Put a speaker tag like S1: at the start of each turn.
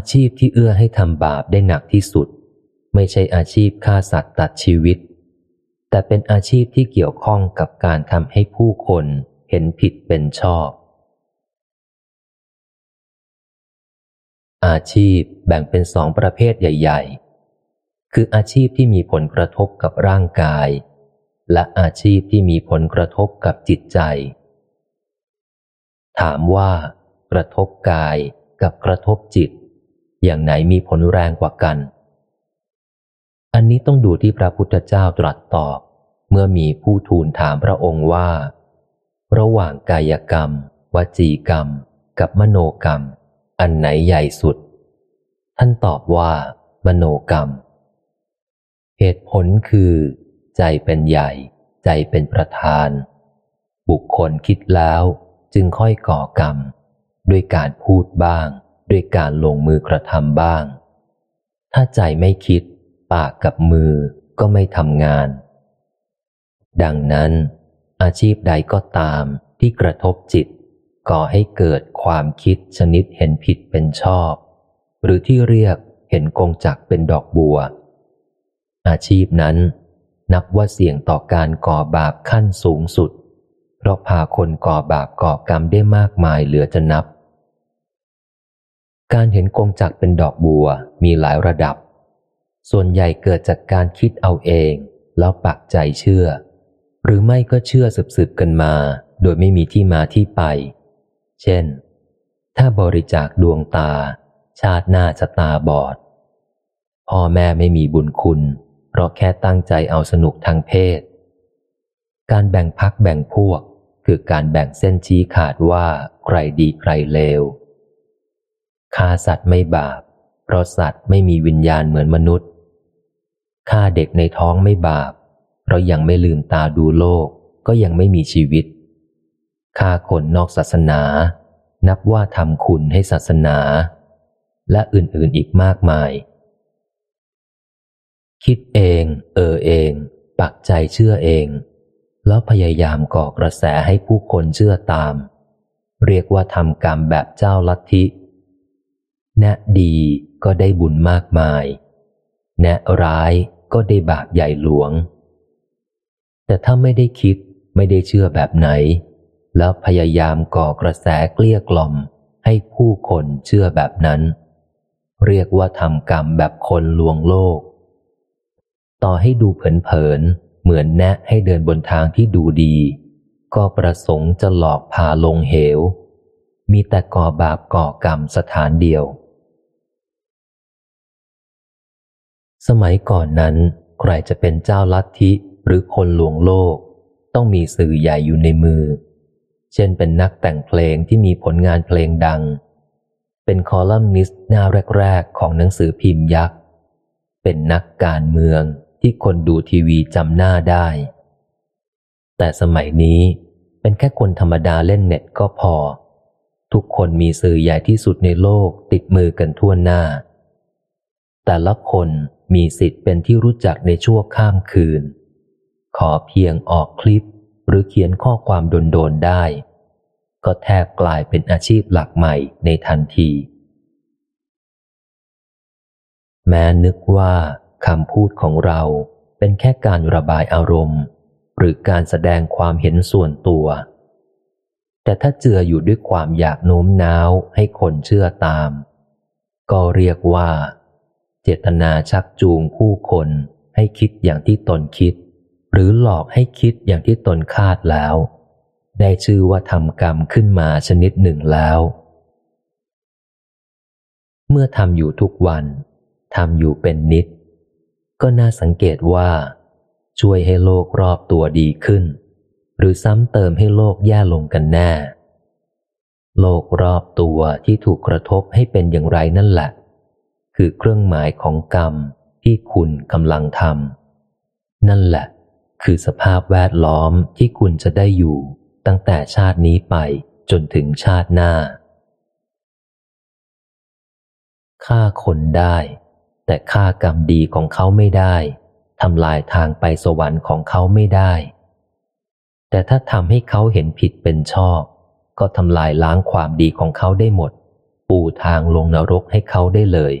S1: อาชีพที่เอื้อให้ทำบาปได้หนักที่สุด ไม่ใช่อาชีพฆ่าสัตว์ตัดชีวิต แต่เป็นอาชีพที่เกี่ยวข้องกับการทำให้ผู้คนเห็นผิดเป็นชอบ อาชีพแบ่งเป็นสองประเภทใหญ่ ๆ คืออาชีพที่มีผลกระทบกับร่างกาย และอาชีพที่มีผลกระทบกับจิตใจ ถามว่า กระทบกายกับกระทบจิต อย่างไหนมีผลแรงกว่ากัน อันนี้ต้องดูที่พระพุทธเจ้าตรัสตอบ เมื่อมีผู้ทูลถามพระองค์ว่า ระหว่างกายกรรม วจีกรรม กับมโนกรรม อันไหนใหญ่สุด ท่านตอบว่า มโนกรรม เหตุผลคือ ใจเป็นใหญ่ ใจเป็นประธาน บุคคลคิดแล้วจึงค่อยก่อกรรม ด้วยการพูดบ้าง ด้วยการลงมือกระทำบ้าง ถ้าใจไม่คิด ปากกับมือก็ไม่ทำงาน ดังนั้น อาชีพใดก็ตามที่กระทบจิต ก่อให้เกิดความคิดชนิดเห็นผิดเป็นชอบ หรือที่เรียกเห็นกงจักเป็นดอกบัว อาชีพนั้น นับว่าเสี่ยงต่อการก่อบาปขั้นสูงสุด เพราะพาคนก่อบาปก่อกรรมได้มากมายเหลือจะนับ การเห็นกงจักเป็นดอกบัวมีหลายระดับ ส่วนใหญ่เกิดจากการคิดเอาเอง แล้วปักใจเชื่อ หรือไม่ก็เชื่อสืบๆกันมา โดยไม่มีที่มาที่ไป เช่น ถ้าบริจาคดวงตา ชาติหน้าจะตาบอด พ่อแม่ไม่มีบุญคุณ เพราะแค่ตั้งใจเอาสนุกทางเพศ การแบ่งพักแบ่งพวกคือการแบ่งเส้นชี้ขาดว่าใครดีใครเลว ฆ่าสัตว์ไม่บาป เพราะสัตว์ไม่มีวิญญาณเหมือนมนุษย์ฆ่าเด็กในท้องไม่บาป เพราะยังไม่ลืมตาดูโลกก็ยังไม่มีชีวิตฆ่าคนนอกศาสนา นับว่าทำคุณให้ศาสนา และอื่นๆอีกมากมาย คิดเอง เออเอง ปักใจเชื่อเอง แล้วพยายามก่อกระแสให้ผู้คนเชื่อตาม เรียกว่าทำกรรมแบบเจ้าลัทธิ แนะดีก็ได้บุญมากมาย แนะร้ายก็ได้บาปใหญ่หลวง แต่ถ้าไม่ได้คิดไม่ได้เชื่อแบบไหน แล้วพยายามก่อกระแสเกลี้ยกล่อมให้ผู้คนเชื่อแบบนั้น เรียกว่าทำกรรมแบบคนลวงโลก ต่อให้ดูเผินๆเหมือนแนะให้เดินบนทางที่ดูดี ก็ประสงค์จะหลอกพาลงเหว มีแต่ก่อบาปก่อกรรมสถานเดียว สมัยก่อนนั้น ใครจะเป็นเจ้าลัทธิหรือคนหลวงโลก ต้องมีสื่อใหญ่อยู่ในมือ เช่นเป็นนักแต่งเพลงที่มีผลงานเพลงดัง เป็นคอลัมนิสต์หน้าแรก ๆ ของหนังสือพิมพ์ยักษ์ เป็นนักการเมืองที่คนดูทีวีจำหน้าได้ แต่สมัยนี้เป็นแค่คนธรรมดาเล่นเน็ตก็พอ ทุกคนมีสื่อใหญ่ที่สุดในโลกติดมือกันทั่วหน้า แต่ละคนมีสิทธิ์เป็นที่รู้จักในชั่วข้ามคืน ขอเพียงออกคลิปหรือเขียนข้อความโดนๆได้ ก็แทบกลายเป็นอาชีพหลักใหม่ในทันที แม้นึกว่าคำพูดของเราเป็นแค่การระบายอารมณ์ หรือการแสดงความเห็นส่วนตัว แต่ถ้าเจืออยู่ด้วยความอยากโน้มน้าวให้คนเชื่อตาม ก็เรียกว่า เจตนาชักจูงผู้คนให้คิดอย่างที่ตนคิด หรือหลอกให้คิดอย่างที่ตนคาดแล้ว ได้ชื่อว่าทำกรรมขึ้นมาชนิดหนึ่งแล้ว เมื่อทำอยู่ทุกวันทำอยู่เป็นนิด ก็น่าสังเกตว่า ช่วยให้โลกรอบตัวดีขึ้น หรือซ้ำเติมให้โลกแย่ลงกันแน่ โลกรอบตัวที่ถูกกระทบให้เป็นอย่างไรนั่นแหละ คือเครื่องหมายของกรรมที่คุณกำลังทำนั่นแหละ คือสภาพแวดล้อมที่คุณจะได้อยู่ตั้งแต่ชาตินี้ไปจนถึงชาติหน้าฆ่าคนได้ แต่ฆ่ากรรมดีของเขาไม่ได้ทำลายทางไปสวรรค์ของเขาไม่ได้ แต่ถ้าทำให้เขาเห็นผิดเป็นชอบ ก็ทำลายล้างความดีของเขาได้หมด ปูทางลงนรกให้เขาได้เลย